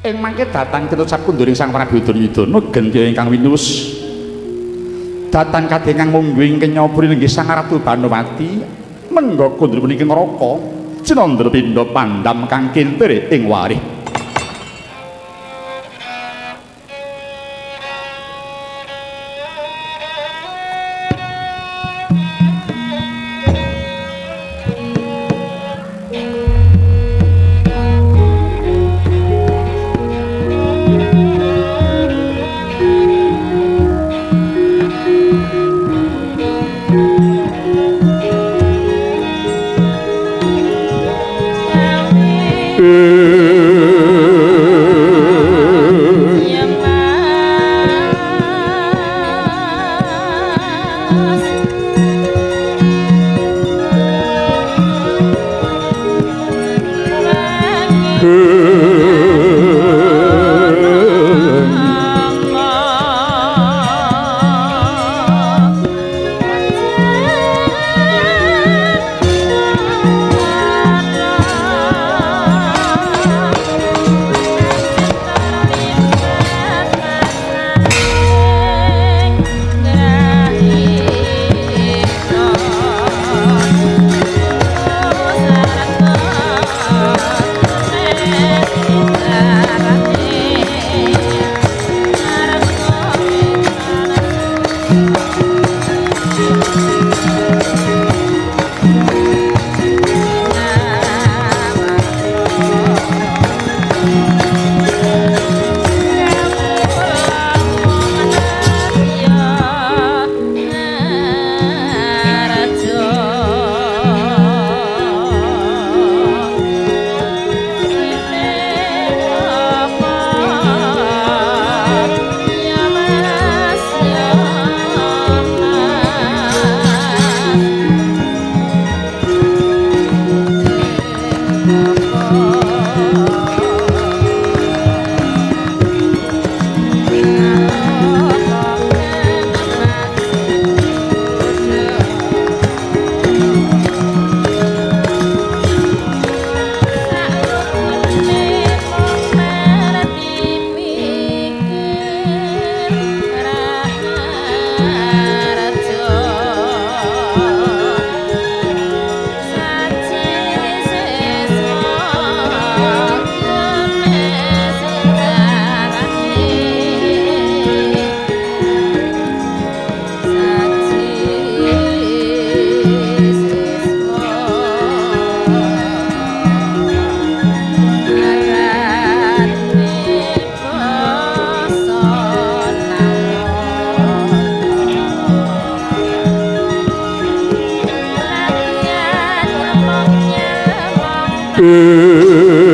ing mangke datang kinucap kunduring Sang Prabu Duryudana gentya ingkang winus. Datang kadhe ingkang mungguing kenyapuri Sang Ratu Banowati mengga kundur puniki neraka cinandra pindha pandam kang kintir ing warih 是。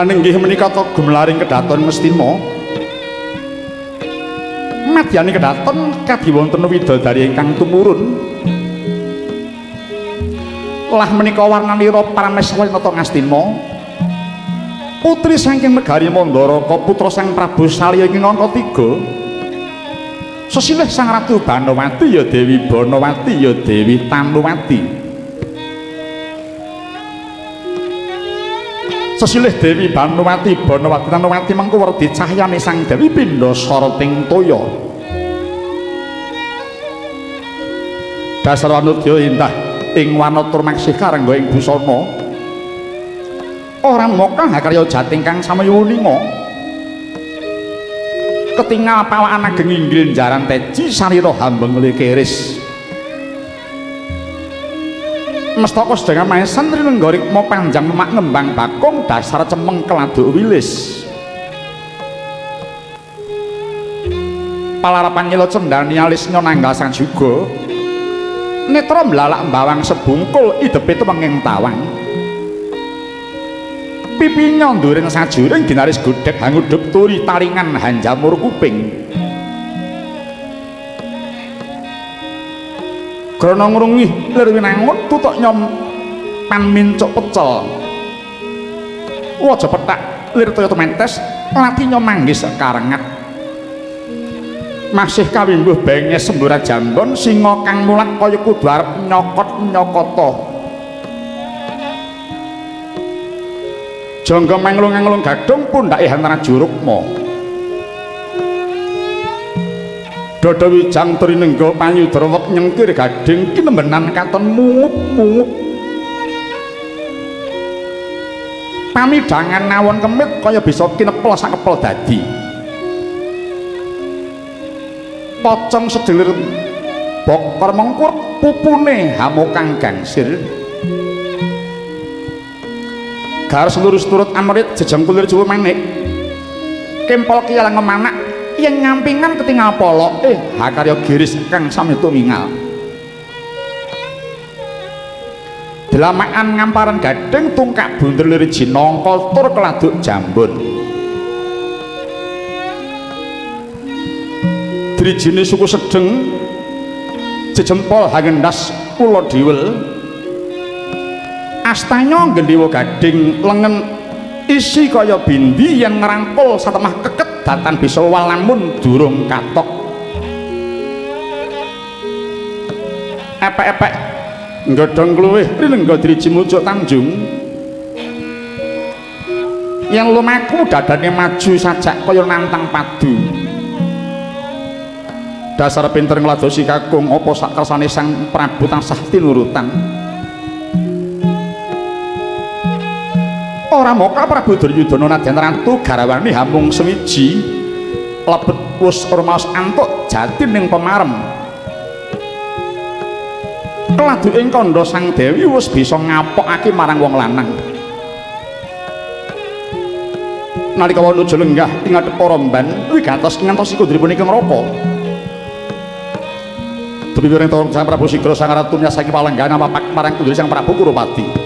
Haninggih menika to gumlaring kedaton Mestina. Madyani kedaton kadiwonten widodari ingkang tumurun. Lah menika warnanira Parameswari nata Ngastina. Putri saking negari Mandaraka putra Sang Prabu Salya ing angka 3. Sesilih Sang Ratu Banowati ya Dewi Banowati ya Dewi Tanuwati. Sesilih Dewi Banowati Banowati Tanowati mengko werdi cahyane Sang Dewi Pindha Sarating Toya. Dasar wanudya indah ing wana turmaksih karangga ing busana. Ora mokah karya jating kang samayuninga ketingal pawakan ageng inggil jaran teji sarira hambeng likiris mestaka sedaya maesan rinenggorik mau panjang memak ngembang bakung dasar cemeng keladuk wilis. Palarapan nyelo cendani alis nyonanggal sang juga. Netra melalak bawang sebungkul idepe itu menging tawang. Pipi nyonduring sajuring dinaris gudek hangudup turi taringan hanjamur kuping Grana ngrungi lir winangun tutuk nyom pan mincuk pecel. Waja petak lir toyo mentes lati nyom manggis karengat. Masih kawingguh benges sembura jambon singa kang mulat kaya kudu arep nyokot-nyokoto. Jangga menglung-englung gadung pundhake antara jurukma. Dodo wijang turi nenggo panyudra wek nyengkir gading kinembenan katon mungup-mungup. Pamidangan nawon kemit kaya bisa kinepel sak kepel dadi. Pocong sedelir bokor mengkur pupune hamukang gangsir. Garis lurus turut amrit jejang kulir juwa manik kempol kialang ngemanak yang ngampingan ketinggal polok eh hakaryo giris kang sami tumingal. Delamaan ngamparan gading tungkak bunder liri jinongkol tur keladuk jambun Dirijini suku sedeng jejempol hagendas ulo diwel astanya gendewa gading lengen isi kaya bindi yang ngerangkul satemah keket datan bisa walamun durung katok. Epek-epek. Ngodong kluwih. Rinenggo diriji muncul tanjung. Yang lumaku dadane maju sajak kaya nantang padu. Dasar pinter ngeladosi kakung opo sak kersane sang prabu tansah tinurutan ora moka Prabu Duryudana nadyan rantu garawani hamung sewiji lebet wus ormaos antuk jati ning pemarem. Keladu ing kandha sang dewi wis bisa ngapokake marang wong lanang. Nalika nuju lenggah ing ngadhep para mban wigatos ngantos iku dripunika ngroko. Dewi Wireng Sang Prabu Sigra Sang Ratu nyasaki palenggan papak marang kudri Sang Prabu Kurupati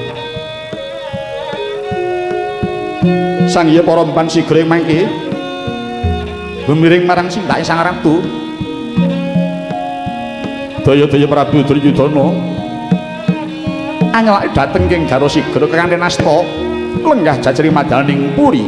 sang iya para empan sigre mangke bumiring marang sintake sang ratu daya-daya Prabu Duryudana. Anyelake dhateng king Garo Sigra kanthi nasta lenggah jajri madaning puri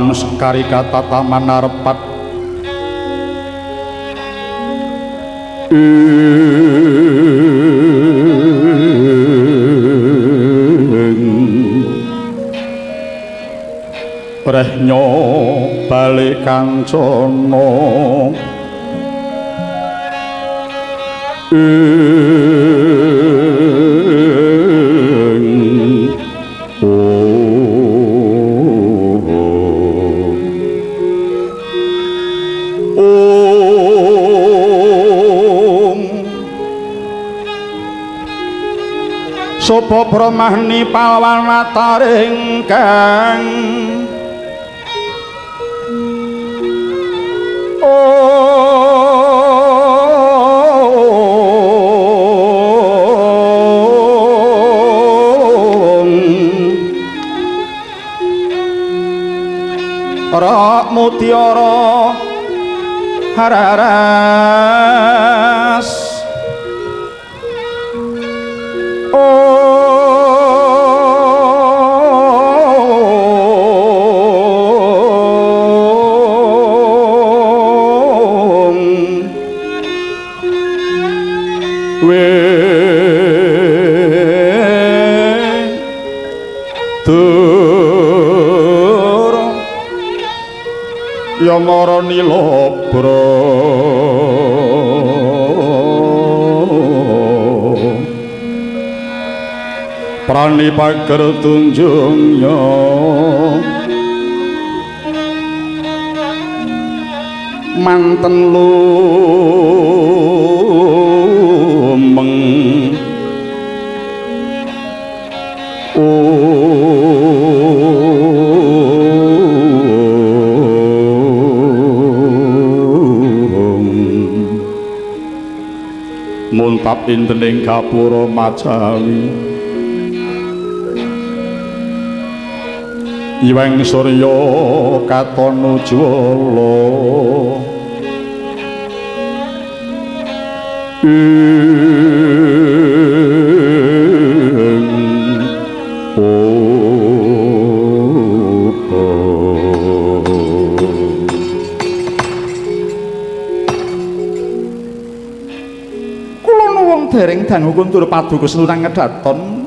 kelawan sekari kata taman narepat Rehnyo balik kancono Sopo brahmani pawan mataring kang. Ora mutiara hararas Yamara Nilabra Prani pager tunjungnya manten lumeng muntap intening gapura macawi Iweng Surya katon ujwala. Kula dangu kuntur paduka senurang ngedaton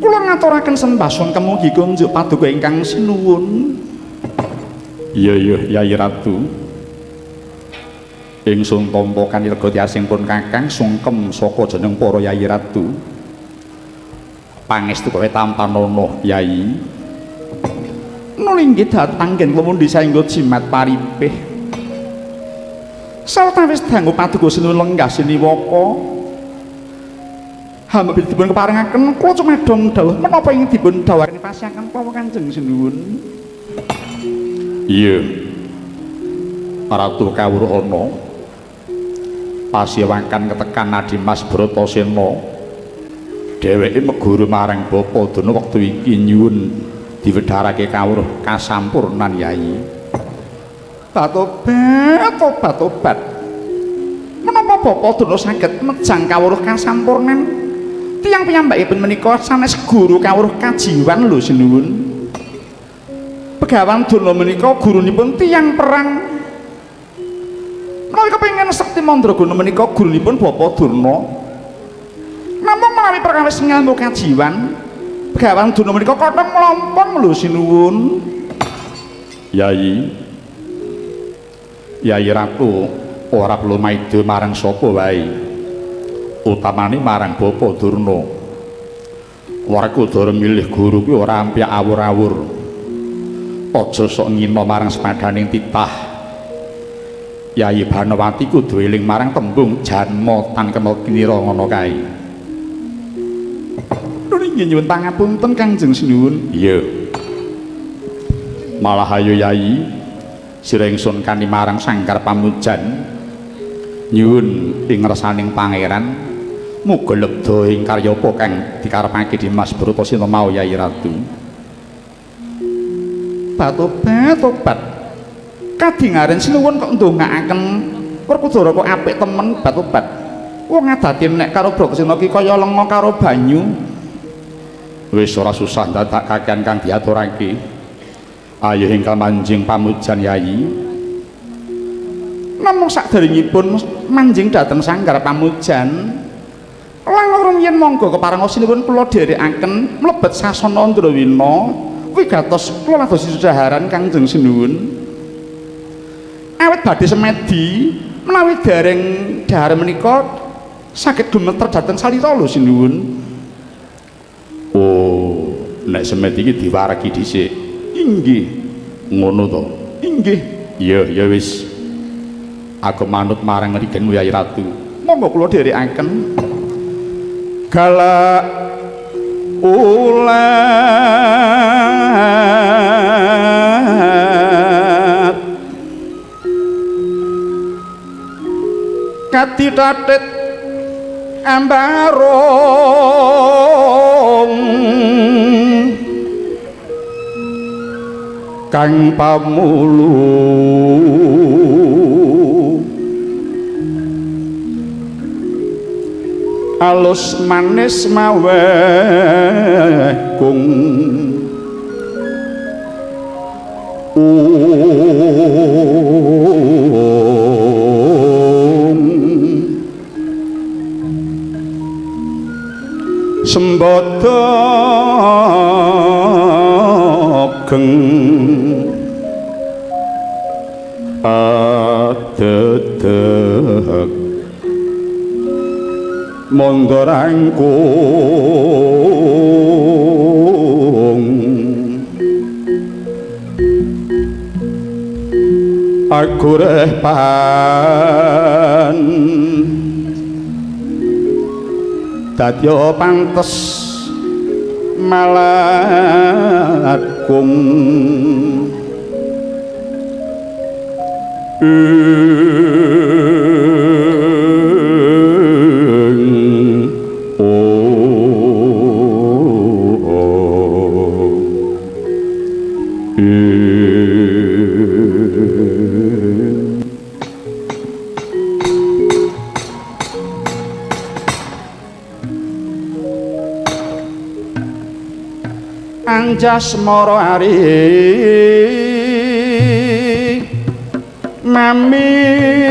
Kula ngaturaken sembahsun kemugi kunjuk paduka ingkang sinuwun Iya iya Yai Ratu. Ingsun tampa kanirga tiasing pun kakang sungkem saka jeneng para yai ratu. Pangestu kowe tampanana yai. Nulinggih datang gen pemundi saengga jimat paripih. Sawetawis dangu paduka sinu lenggah siniwaka hamba bilih dipun keparingaken kula cumedhong dawuh menapa ing dipun dawuhaken pasiaken kula kanjeng sinuwun iya. Ratu kawruh ana. Pasiwakan ketekan Nadimas Bratasena. Dheweke meguru marang bapa dene wektu iki nyuwun diwedharake kawruh kasampurnan yai. Batobat tobat tobat. Menapa bapa dene saged mejang kawruh kasampurnan tiyang piyambakipun menika sanes guru kawruh kajiwan lho sinuwun. Pegawan Durna menika gurunipun tiyang perang. Menawi kepengin sekti mandraguna menika gurunipun Bapak Durna. Namung menawi perkawis ngelmu kajiwan Begawan Durna menika kathah mlompong lho sinuwun. Yai Yai Ratu ora perlu maido marang sapa wae utamane marang Bapak Durna Warga Dara milih guru kuwi ora ampyak awur-awur aja sok ngina marang sepadaning titah Yayi Banawati kudu eling marang tembung janma tan kenal kinira ngono kae. Nurin nyuwun pangapunten Kangjeng Sinuwun. Iya. Malah ayo Yayi sira ingsun kani marang Sangkar Pamujan nyuwun ing resaning pangeran muga lebda ing karya apa kang dikarepake Dimas Bratasena mau Yayi Ratu. Batobat tobat kadingaren sinuwun kok ndongaaken Werkudara kok apik temen bat-bat. Wong ngadati nek karo Bratasena ki kaya lenga karo banyu. Wis ora susah dadak kakean kang diaturake. Ayo ingkang manjing pamujan Yayi. Namung sakderengipun manjing dhateng sanggar pamujan. Langkung yen monggo keparengosinipun kula dherekaken mlebet sasana Andrawina wigatos kula ladosi sudaharan Kangjeng Sinuwun. Awit badhe semedi menawi dereng dahar menika saged gumeter dhateng salira lho Sinuwun. Oh, nek semedi iki diwaregi dhisik. Inggih. Ngono to. Inggih. Iya, ya wis. Aku manut marang rigenmu Yai Ratu. Monggo kula dherekaken. Galak ulat. Katitatit ambarong kang pamulu alus manis mawe kung sembodo geng adedek mondorangkung aku repan. Dadya pantes malatkung Anjas moro ari Mami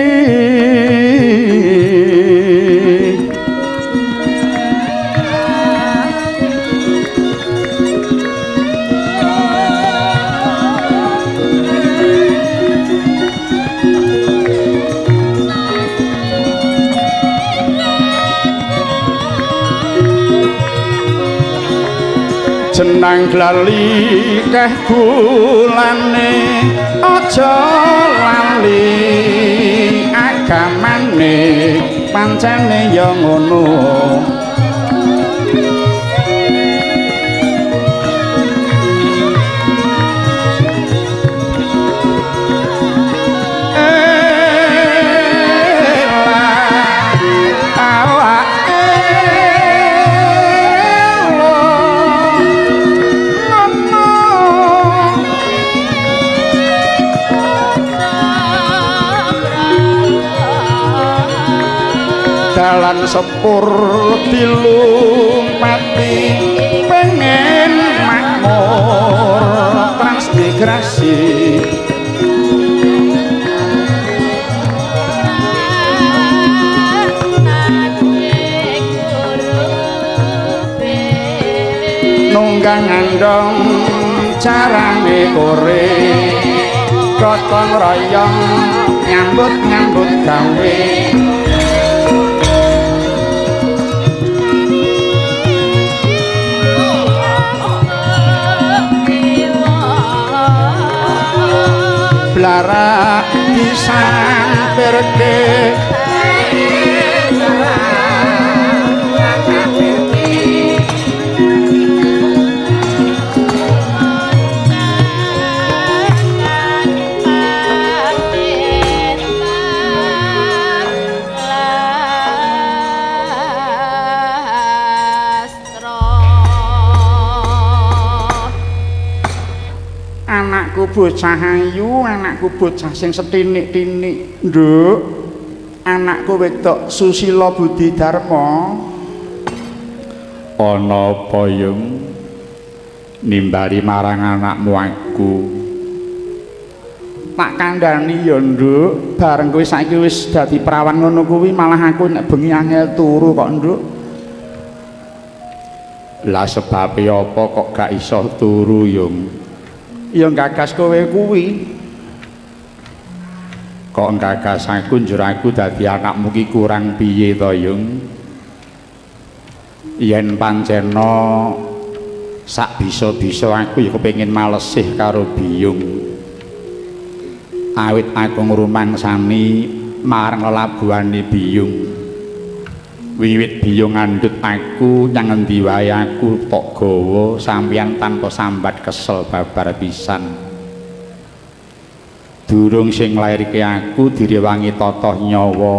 glali keh bulane aja lali. Agamane pancene ya ngono sepur dilumpati pengen makmur transmigrasi. Nunggang andong carane kore gotong royong nyambut nyambut gawe blara disampirke anakku bocah ayu anakku bocah sing setinik-tinik nduk. Anakku wedok susila budi dharma. Ana apa yung nimbali marang anakmu aku. Tak kandhani ya nduk. Bareng kowe saiki wis dadi perawan ngono kuwi malah aku nek bengi angel turu kok nduk. Lah sebab apa kok gak iso turu yung ya gagas kowe kuwi. Kok gagas aku njur aku dadi anakmu ki kurang piye to yung? Yen pancena sak bisa-bisa aku ya kepengin malesih karo biyung. Awit aku ngrumangsani marang lelabuhane biyung. Wiwit biyung ngandut aku yang ngendi wae aku tok gawa sampeyan tanpa sambat kesel babar pisan. Durung sing nglairke aku direwangi totoh nyawa.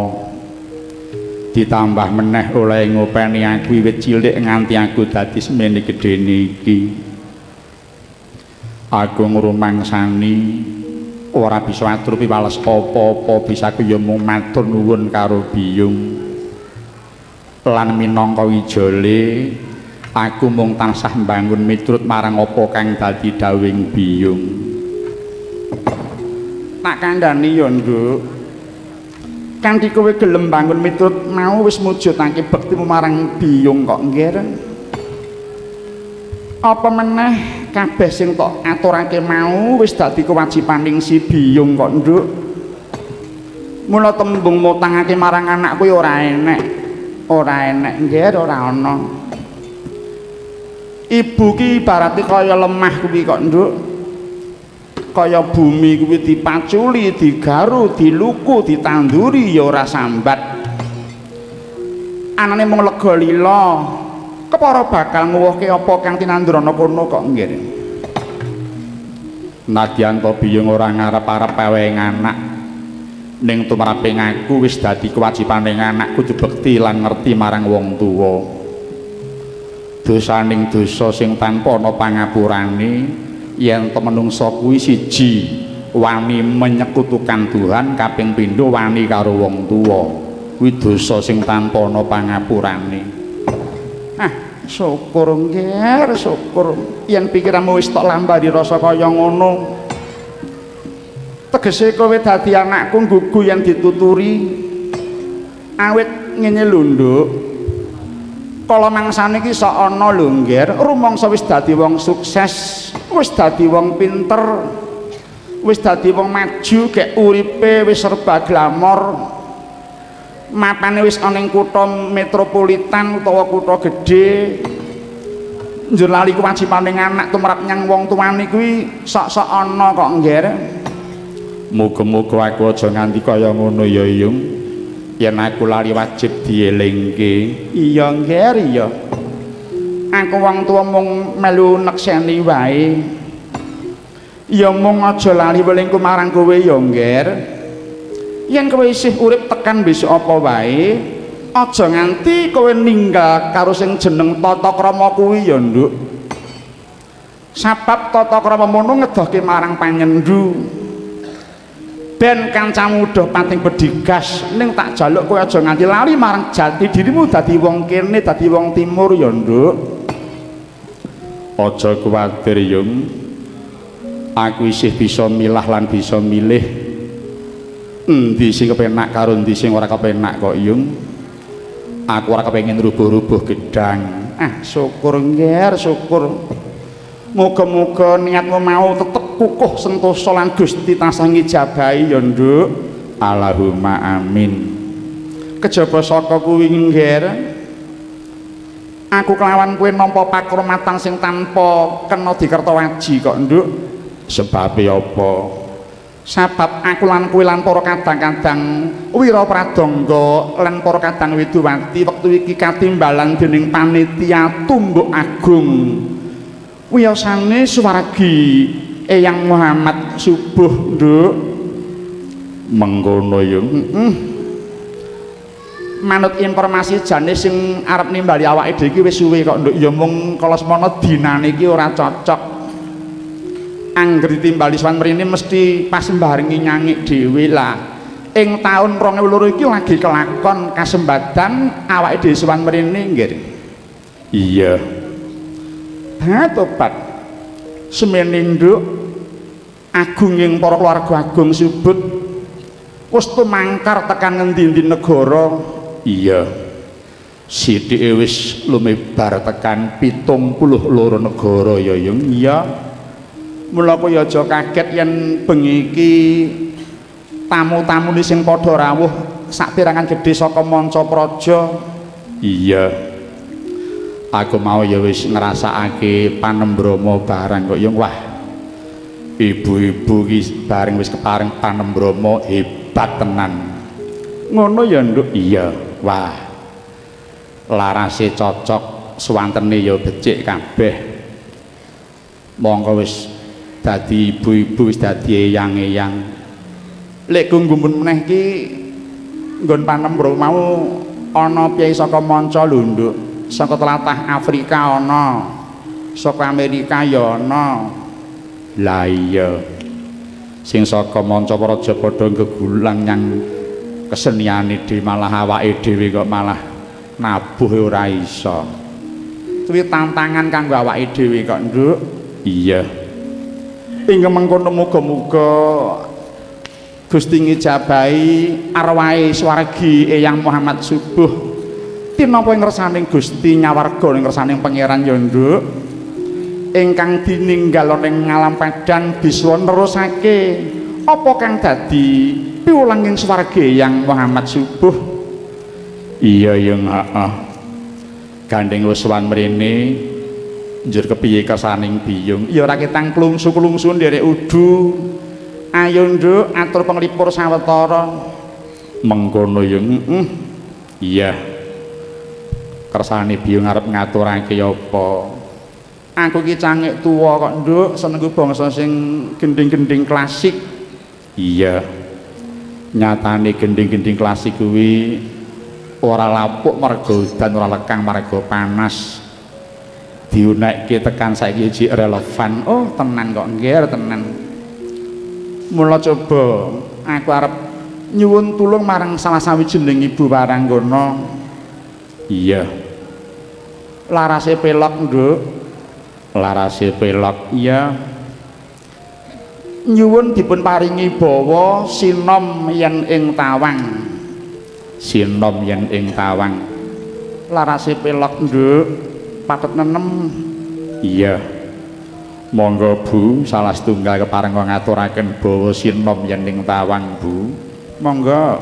Ditambah meneh oleh ngopeni aku wiwit cilik nganti aku dadi semene gedene iki. Aku ngrumangsani ora bisa atur piwales apa-apa bisa aku ya mung matur nuwun karo biyung lan minangka wijole aku mung tansah mbangun miturut marang apa kang dadi dawing biyung. Tak kandhani ya nduk. Kanthi kowe gelem mbangun miturut mau wis mujudake bektimu marang biyung kok nggih apa meneh kabeh sing tok aturake mau wis dadi kewajibaning si biyung kok nduk? Mula tembung mutangake marang anakku ora enek ora enek nggih ora ana. Ibu ki ibarate kaya lemah kuwi kok nduk. Kaya bumi kuwi dipaculi digaru diluku ditanduri ya ora sambat. Anane mung lega lila kepara bakal nguwuhke apa kang tinandur ana kono kok nggih. Nadyan to biyung ora ngarep-arep peweng anak ning tumraping aku wis dadi kewajibaning anak kudu bekti lan ngerti marang wong tuwa. Dosaning dosa sing tanpa ana pangapurane yen temenungsa kuwi siji wani menyekutukan Tuhan kaping pindho wani karo wong tuwa. Kuwi dosa sing tanpa ana pangapurane. Ah syukur nggih syukur. Yen pikiranmu wis tok lambari rasa kaya ngono tegese kowe dadi anakku gugu yang dituturi. Awit ngene lho nduk. Kala mangsane iki sok ana lho ngger. Rumangsa wis dadi wong sukses wis dadi wong pinter wis dadi wong maju gek uripe wis serba glamor. Mapane wis ana ing kutha metropolitan utawa kutha gedhe. Njur lali kewajibane anak tumrap nyang wong tuane kuwi sok-sok ana kok ngger Muga-muga aku aja nganti kaya ngono ya Yung. Yen aku lali wajib dielingke. Iya, Nger, iya. Aku wong tuwa mung melu nekseni wae. Ya mung aja lali welingku marang kowe ya, Nger. Yen kowe isih urip tekan besok apa wae, aja nganti kowe ninggal karo sing jeneng tata krama kuwi ya, Nduk. Sabab tata krama mono ngedohke marang panyendu. Ben kancamu udah pating bedigas ning tak jaluk kowe aja nganti lali marang jati dirimu dadi wong kene dadi wong timur ya nduk. Aja kuwatir yung. Aku isih bisa milah lan bisa milih. Endi sing kepenak karo endi sing ora kepenak kok yung? Aku ora kepengin rubuh-rubuh gedang. Ah syukur nggih syukur Moga-moga niatmu mau tetep kukuh sentosa lan Gusti tansah ngijabahi ya, Nduk. Allahumma amin. Kejaba saka kuwi ngger. Aku kelawan kowe nampa pakromatan sing tanpa kena dikertawaji kok, Nduk. Sebab apa? Sebab aku lan kowe lan para kadang-kadang Wira Pradangga lan para kadang Widowati wektu iki katimbalan dening panitia tumbuk agung wiyosane suwargi Eyang Muhammad subuh nduk. Mengkono yo mm. manut informasi jane sing arep nimbali awake dhewe iki wis suwe kok nduk. Ya mung kala semana dinane iki ora cocok. Angger ditimbali sawan mrene mesti pas mbarengi nyangik dhewe lah. Ing taun 2002 iki lagi kelakon kasembatan awake dhewe sawan mrene nggih. Iya ha tobat semene nduk agunging para keluarga agung subut wis tumangkar tekan ngendi-endi negara? Iya. Sithike wis lumebar tekan 72 negara ya yung iya. Mula kowe aja kaget yen bengi iki tamu-tamu sing padha rawuh sak pirangan gedhe saka manca praja? Iya aku mau ya wis ngrasakake panembrama barang kok. Yung wah. Ibu-ibu ki bareng wis kepareng panembrama hebat tenan. Ngono ya nduk? Iya. Wah. Larase cocok suwantene ya becik kabeh. Monggo wis dadi ibu-ibu wis dadi eyang-eyang. Lek gunggumun meneh ki nggon panembrama mau ana piyai saka manca lho nduk saka telatah Afrika ana saka Amerika ya ana. Lah iya. Sing saka manca praja padha gegulang nyang keseniane dhewe malah awake dhewe kok malah nabuh ora iso. Kuwi tantangan kanggo awake dhewe kok nduk. Iya. Ing mengkono muga-muga Gusti ngijabahi arwahe swargi Eyang Muhammad Subuh tinapa ing ngersaning Gusti nyawarga ing ngersaning pangeran ya nduk. Ingkang dininggal ning ngalam padang bisa nerusake. Apa kang dadi piwulanging swarga yang Muhammad subuh? Iya yang heeh gandeng wiswan mrene njur kepiye kesaning biyung? Ya ora ketang klungsu-klungsu nderek udu. Ayo nduk atur penglipur sawetara. Mengkono yang heeh iya kersane biyung arep ngaturake apa? Aku ki cangik tuwa kok nduk senengku bangsa sing gending-gending klasik. Iya. Nyatane gending-gending klasik kuwi ora lapuk mergo dan ora lekang mergo panas. Diunekke tekan saiki iki relevan. Oh tenan kok nggih tenan. Mula coba aku arep nyuwun tulung marang salah sawijining ibu paranggana iya. Larase pelok nduk. Larase pelok iya. Nyuwun dipun paringi bawa sinom yen ing tawang. Sinom yen ing tawang. Larase pelok nduk. Patut nenem. Iya. Monggo bu salah setunggal kepareng ngaturaken bawa sinom yen ing tawang bu. Monggo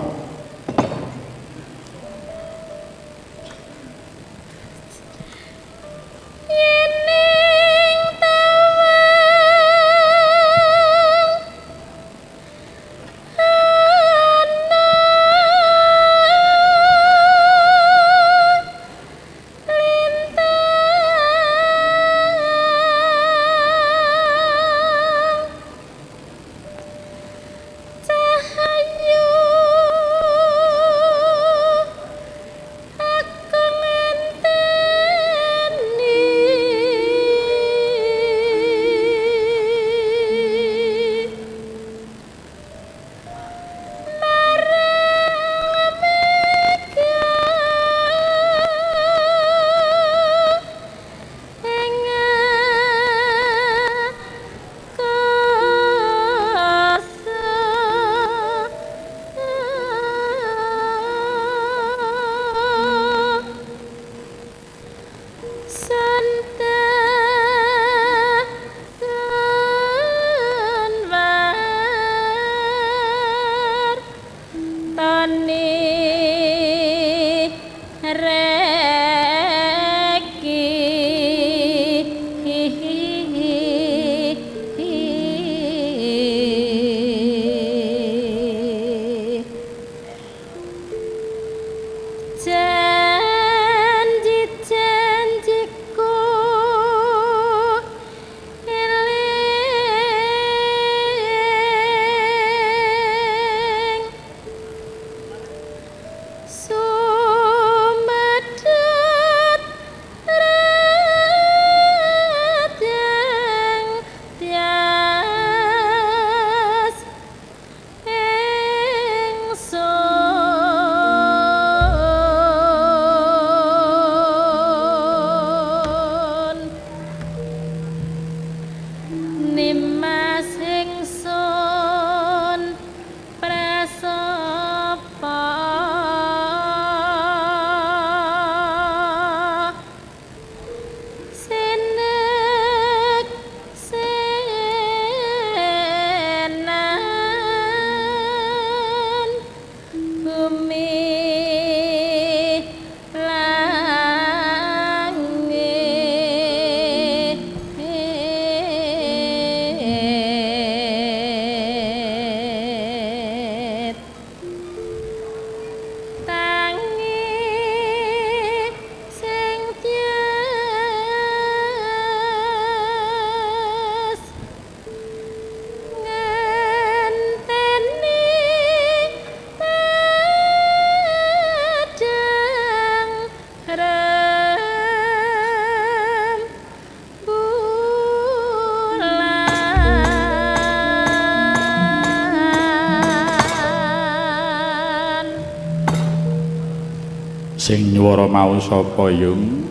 nyuwara mau sapa yung?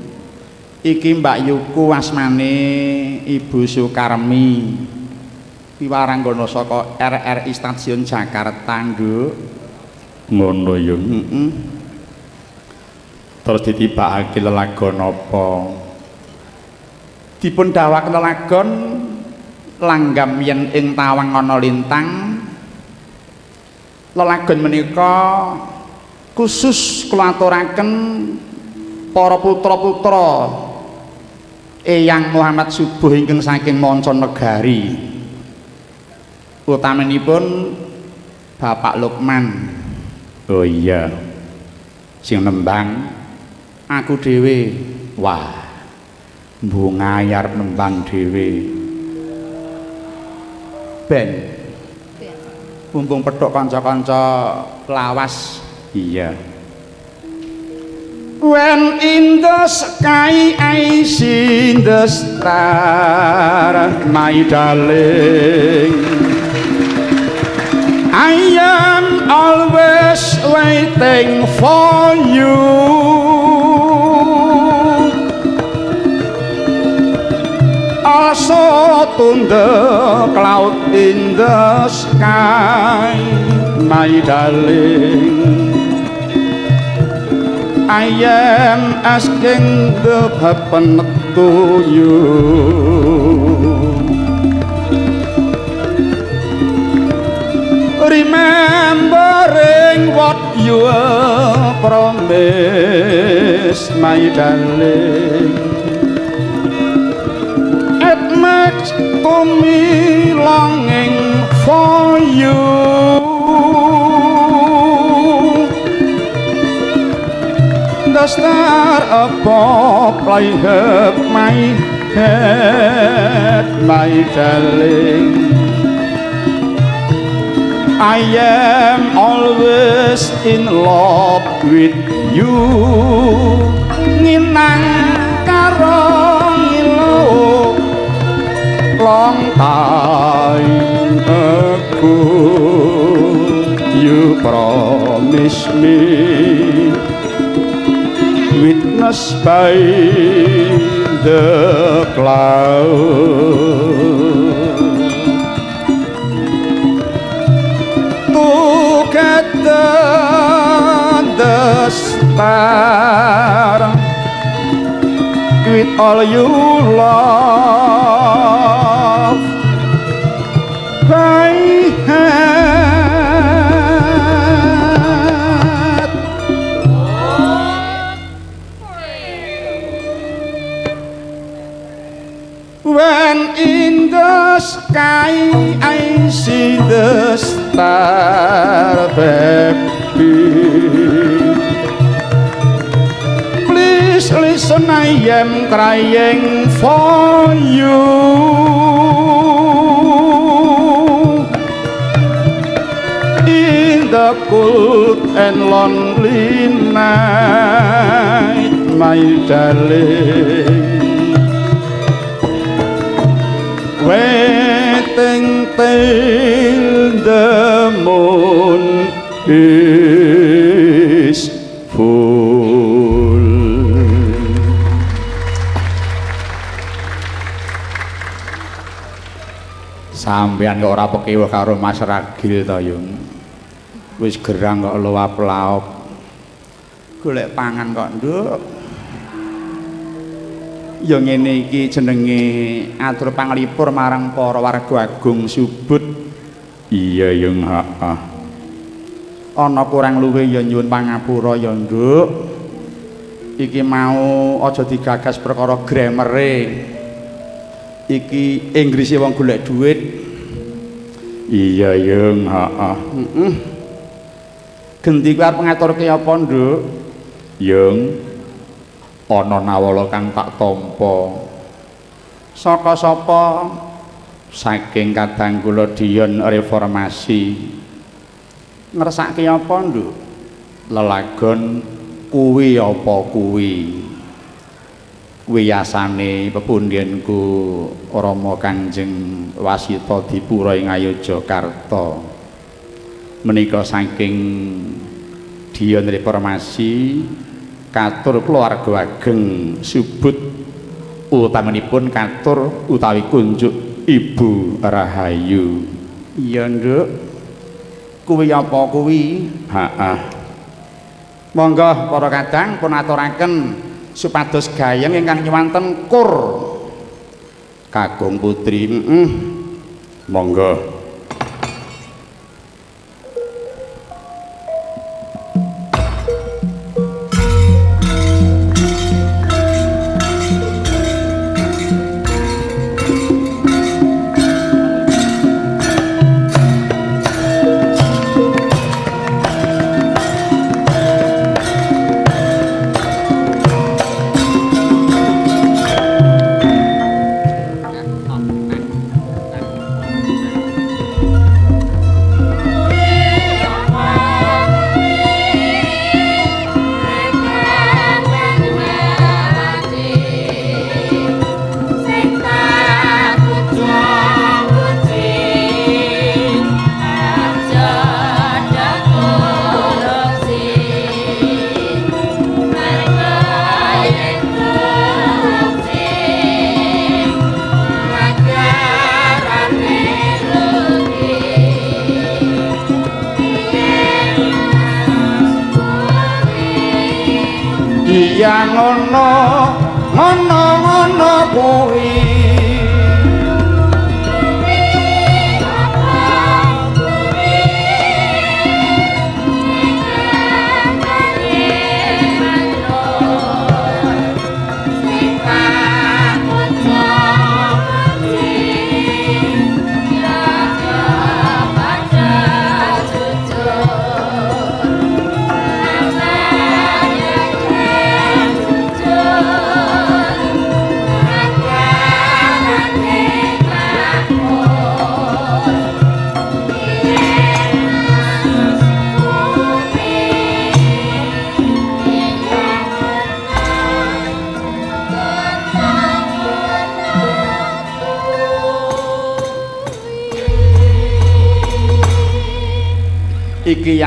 Iki Mbak Yuku asmane Ibu Sukarmi. Piwaranggana saka RRI Stasiun Jakarta Nduk ngono yung. Heeh terus ditibakake lelagon apa? Dipun dawak lelagon langgam yen ing tawang ana lintang. Lelagon menika khusus kula aturaken para putra-putra Eyang Muhammad Subuh ingkang saking manca negari utamanipun Bapak Lukman. Oh iya. Sing nembang aku dhewe. Wah bunga ayar nembang dhewe. Ben mumpung petuk kanca-kanca lawas iya. When in the sky I see the star my darling I am always waiting for you. Also to the cloud in the sky my darling I am asking the heaven to you. Remembering what you promised my darling. It makes to me longing for you star above I have my darling. I am always in love with you. Nginang karo ngilu long time ago you promised me witness by the cloud together the star with all you love. by see the star baby Please listen I am crying for you. In the cold and lonely night my darling. Waiting till the moon is full. Sampeyan kok ora pekiweh karo Mas Ragil to, Yung. Wis gerang kok luwap-laup. Golek pangan kok, Nduk. Ya ngene iki jenenge atur panglipur marang para warga agung subut iya yung heeh ana kurang luwih ya nyuwun pangapura ya nduk. Iki mau aja digagas perkara gramere. Iki inggrise wong golek duit. Iya yung heeh heeh gendi kuwi arep ngaturke apa nduk? Yung ana nawala kang tak tampa. Saka sapa? Saking kadang kula diyon reformasi. Ngersake apa nduk? Lelagon kuwi apa kuwi? Wiyasane pepundhenku Rama Kanjeng Wasita Dipura ing Ayogyakarta menika saking diyon reformasi katur keluarga ageng subut. Utamanipun katur utawi kunjuk ibu rahayu. Iya nduk. Kuwi apa kuwi? Heeh monggo para kadang pun aturaken supados gayeng ingkang nyuwanten kur. Kakung putri heeh monggo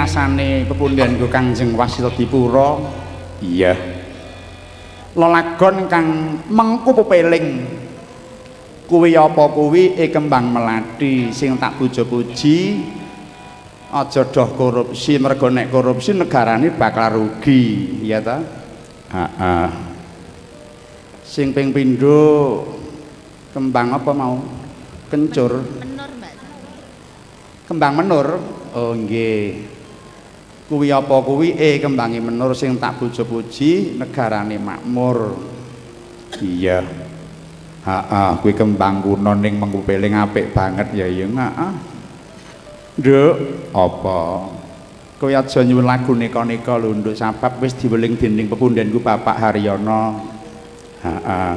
yasane pepundhen Kangjeng Wasilodipura. Iya. Lelagon kang mengku pepeling kuwi apa kuwi? E kembang melati sing tak puja-puji. Aja doh korupsi mergo nek korupsi negarane bakal rugi iya ta? Heeh sing ping pindho kembang apa mau? Kencur. Menur mbak. Kembang menur? Oh nggih kuwi apa kuwi? Eh kembangi menur sing tak puji-puji negarane makmur. Iya. Ha kuwi kembang kuno ning mengkupeling apik banget. Ya ya heeh nduk. Apa? Kowe aja nyuwun lagu nika-nika lho nduk. Sabab wis diweling dening pepundhenku Bapak Haryono heeh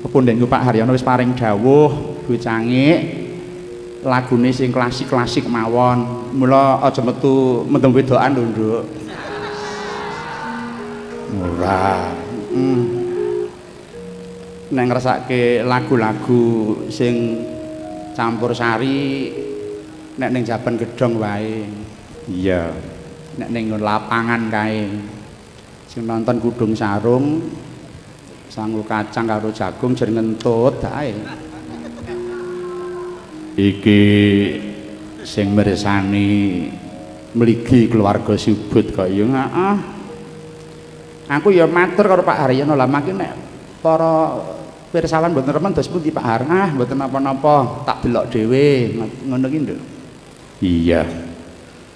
pepundhenku Pak Haryono wis paring dawuh duwe cangik lagune sing klasik-klasik mawon. Mula aja metu mendem wedokan lho, Nduk. Ora. Hmm. Nek ngrasake lagu-lagu sing campur sari nek ning jaban gedhong wae. Iya. Nek ning lapangan kae. Sing nonton kudung sarung sanggo kacang karo jagung jeneng ngentut ae. Iki sing mirsani mligi keluarga subut kok. Ya heeh aku ya matur karo Pak Haryono lah. Makin nek para pirsawan mboten remen dos pundi Pak Har? Ah mboten napa-napa. Tak delok dhewe. Ngono ki iya.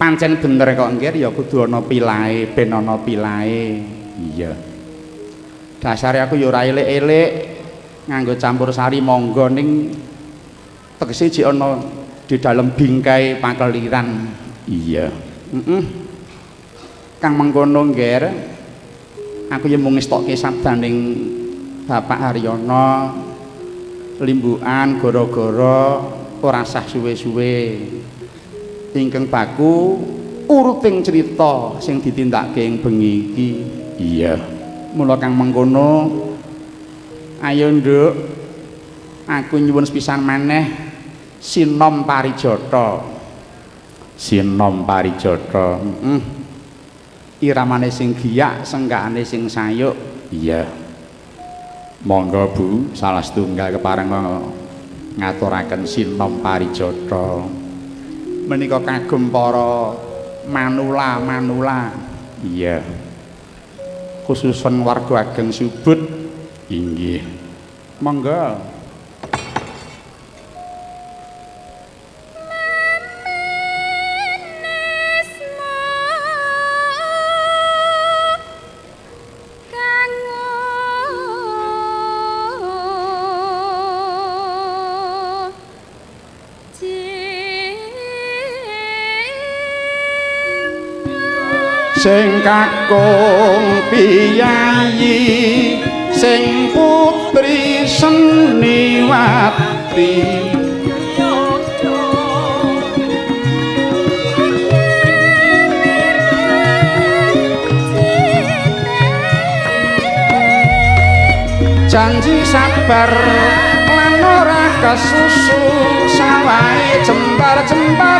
Pancen bener kok nggih ya kudu ana pilae ben ana pilae iya. Dasare aku ya ora elek-elek. Nganggo campur sari monggo ning tegese jek ana di dalam bingkai pakeliran iya. Mm -mm. Kang mengkono ngger aku yen mung ngestokke sabdaning Bapak Haryono limbukan gara-gara ora sah suwe-suwe. Ingkang baku uruting cerita sing ditindakke ing bengi iki. Iya. Mula kang mengkono ayo nduk aku nyuwun sepisan maneh Sinom Parijata. Sinom Parijata. Heeh. iramane sing giyak senggakane sing sayuk. Iya. Monggo Bu salah setunggal kepareng ngaturaken sinom parijata. Menika kagem para manula-manula. Iya. Khususan warga ageng subut inggih. Monggo sing kakung piyayi sing putri seniwati. Janji sabar lan ora kasusu sawahe jembar-jembar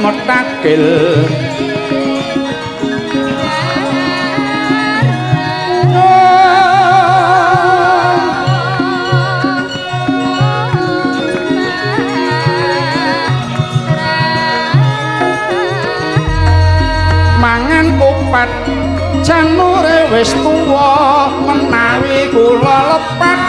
metakil mangan kupat janure wis tuwa menawi kula lepat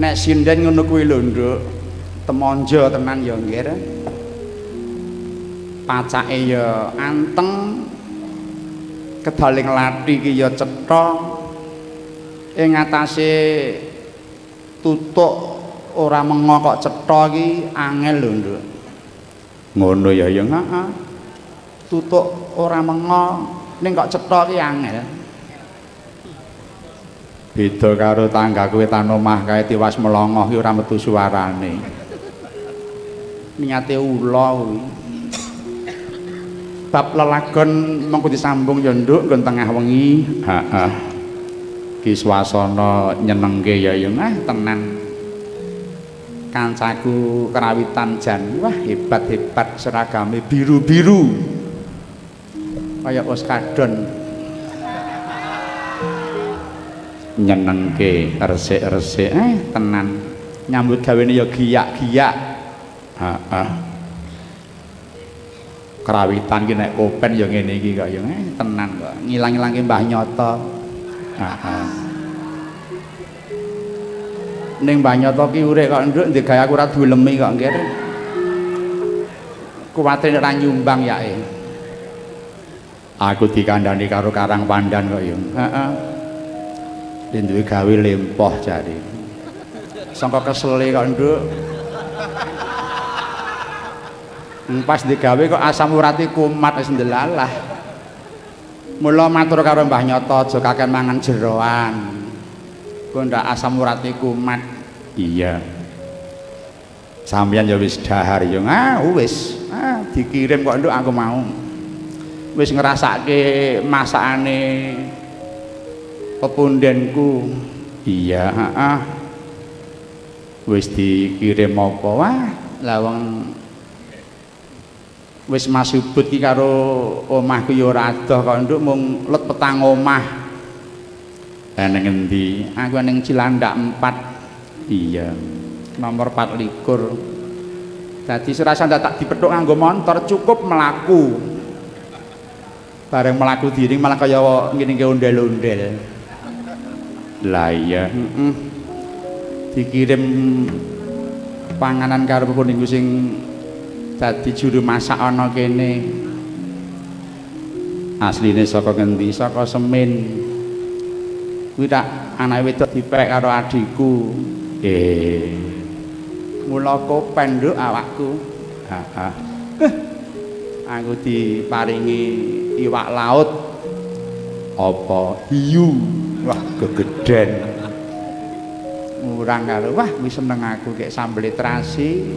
nek sinden ngono kuwi lho nduk. Temonjo tenan ya nggir pacake ya anteng. Kedaling lathi ki ya cetha ing atase tutuk ora mengo kok cetha iki angel lho nduk. Ngono ya ya heeh tutuk ora mengo ning kok cetha iki angel beda karo tanggaku wetan omah kae tiwas melongoh iki ora metu suarane. Niate ula kuwi. Bab lelagon mengko disambung ya nduk nggon tengah wengi. Heeh. Ki swasana nyenengke ya ya. Ah tenan. Kancaku kerawitan jan. Wah hebat hebat seragame biru biru kaya oskadon nyenengke resik resik eh tenan. Nyambut gawe ya giyak giyak heeh. Kerawitan ki nek kopen ya ngene iki kok ya. Eh tenan kok. Ngilang-ilangke Mbah Nyoto. Heeh. Ning Mbah Nyoto ki urip kok nduk ndek gawe aku ora dulemi kok ngene kuwate nek ora nyumbang yae aku dikandani karo Karang Pandan kok ya. Heeh duwe gawe lempoh jare sangka kesele kok nduk pas digawe kok asam urati kumat wis ndelalah. Mula matur karo Mbah Nyoto aja kaken mangan jeroan. Kok ndak asam urati kumat. Iya. Sampeyan ya wis dahar ya. Ah wis. Ah dikirim kok nduk aku mau. Wis ngrasake masakane pepundenku. Iya. Ah. Wis dikirim apa? Wah, lawang wis masubut ki karo omahku ya ora adoh kok nduk mung let petang omah ning endi aku ning Cilandak 4 iya nomor 24 dadi serasa ndak tak dipethuk nganggo motor cukup melaku bareng melaku diri malah kaya ngene iki ondel-ondel lah iya. Heeh dikirim panganan karo pun sing dadi juru masak ana kene. Asline saka ngendi? Saka semin. Kuwi tak anake wedok dipek karo adikku. Eh. Mula kopen nduk awakku. Ha aku diparingi iwak laut. Apa? Hiu wah gegeden. Murang karo wah wis seneng aku kek sambel terasi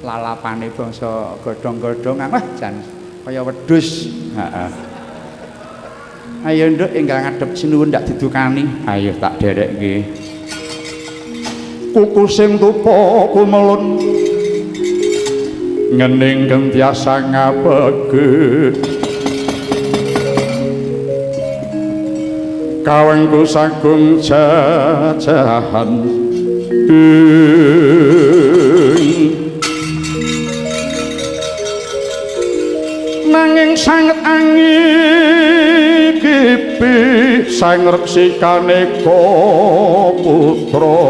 lalapane bangsa godhong-godhongan wah jan kaya wedhus. Heeh. Ayo nduk enggal ngadep sinuwun ndak didukani. Ayo tak derekke kuku sing tupa kumelun ngening gentiasa ngabege kawengku sagung jajahan. Nanging sanget angin kipi sang reksikane putra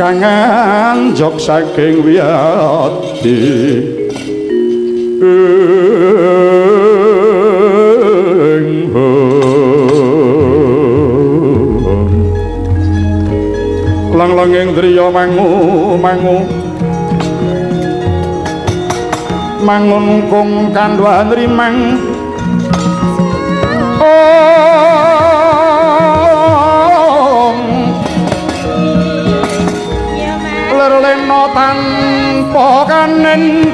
kangen jok saking wiyati driya mangu mangu. Mangun kung kandwa nrimang. Om. Lerleno tanpa kanen